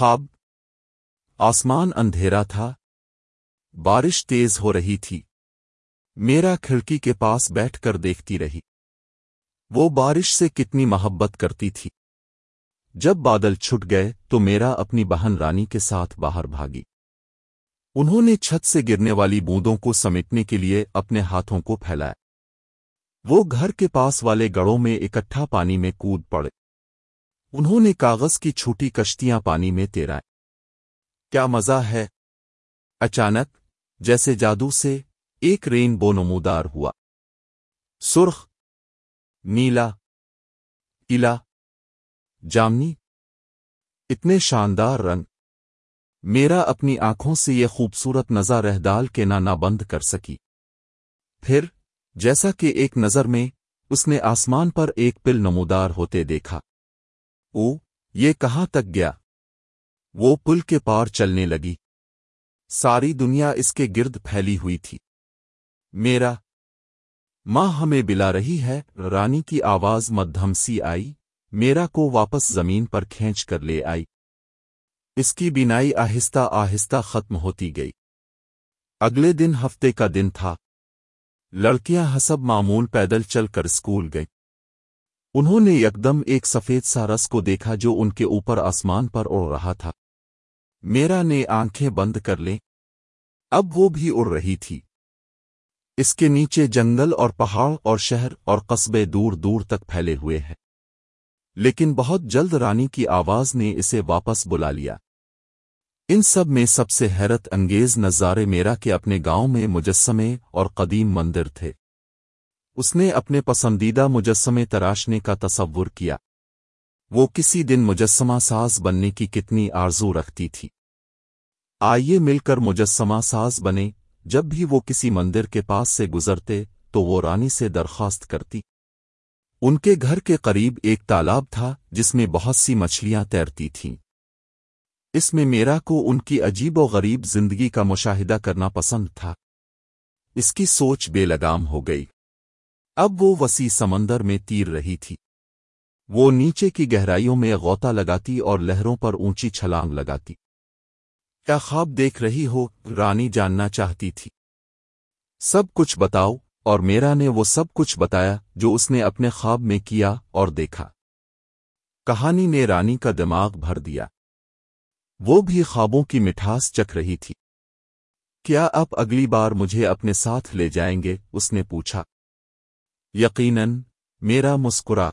خواب۔ آسمان اندھیرا تھا۔ بارش تیز ہو رہی تھی۔ میرا کھڑکی کے پاس بیٹھ کر دیکھتی رہی۔ وہ بارش سے کتنی محبت کرتی تھی۔ جب بادل چھٹ گئے تو میرا اپنی بہن رانی کے ساتھ باہر بھاگی۔ انہوں نے چھت سے گرنے والی بوندوں کو سمیٹنے کے لیے اپنے ہاتھوں کو پھیلایا۔ وہ گھر کے پاس والے گڑوں میں اکٹھا پانی میں کود پڑے۔ انہوں نے کاغذ کی چھوٹی کشتیاں پانی میں تیرائیں۔ کیا مزہ ہے؟ اچانک، جیسے جادو سے ایک رین بو نمودار ہوا۔ سرخ، نیلا الا جامنی، اتنے شاندار رنگ۔ میرا اپنی آنکھوں سے یہ خوبصورت نظر رہدال کے نہ نہ بند کر سکی۔ پھر، جیسا کہ ایک نظر میں اس نے آسمان پر ایک پل نمودار ہوتے دیکھا۔ او، یہ کہاں تک گیا؟ وہ پل کے پار چلنے لگی۔ ساری دنیا اس کے گرد پھیلی ہوئی تھی۔ میرا، ماں ہمیں بلا رہی ہے، رانی کی آواز مدھم سی آئی۔ میرا کو واپس زمین پر کھینچ کر لے آئی۔ اس کی بینائی آہستہ آہستہ ختم ہوتی گئی۔ اگلے دن ہفتے کا دن تھا۔ لڑکیاں حسب معمول پیدل چل کر اسکول گئیں۔ انہوں نے یکدم ایک سفید سا رس کو دیکھا جو ان کے اوپر آسمان پر اڑ رہا تھا۔ میرا نے آنکھیں بند کر لیں۔ اب وہ بھی اڑ رہی تھی۔ اس کے نیچے جنگل اور پہاڑ اور شہر اور قصبے دور دور تک پھیلے ہوئے ہیں۔ لیکن بہت جلد رانی کی آواز نے اسے واپس بلا لیا۔ ان سب میں سب سے حیرت انگیز نظارے میرا کے اپنے گاؤں میں مجسمے اور قدیم مندر تھے۔ اس نے اپنے پسندیدہ مجسمے تراشنے کا تصور کیا۔ وہ کسی دن مجسمہ ساز بننے کی کتنی آرزو رکھتی تھی۔ آئیے مل کر مجسمہ ساز بنے۔ جب بھی وہ کسی مندر کے پاس سے گزرتے تو وہ رانی سے درخواست کرتی۔ ان کے گھر کے قریب ایک تالاب تھا جس میں بہت سی مچھلیاں تیرتی تھیں۔ اس میں میرا کو ان کی عجیب و غریب زندگی کا مشاہدہ کرنا پسند تھا۔ اس کی سوچ بے لگام ہو گئی۔ اب وہ وسیع سمندر میں تیر رہی تھی۔ وہ نیچے کی گہرائیوں میں غوطہ لگاتی اور لہروں پر اونچی چھلانگ لگاتی۔ کیا خواب دیکھ رہی ہو، رانی جاننا چاہتی تھی۔ سب کچھ بتاؤ، اور میرا نے وہ سب کچھ بتایا جو اس نے اپنے خواب میں کیا اور دیکھا۔ کہانی نے رانی کا دماغ بھر دیا۔ وہ بھی خوابوں کی مٹھاس چک رہی تھی۔ کیا آپ اگلی بار مجھے اپنے ساتھ لے جائیں گے؟ اس نے پوچھا۔ یقیناً میرا مسکرا۔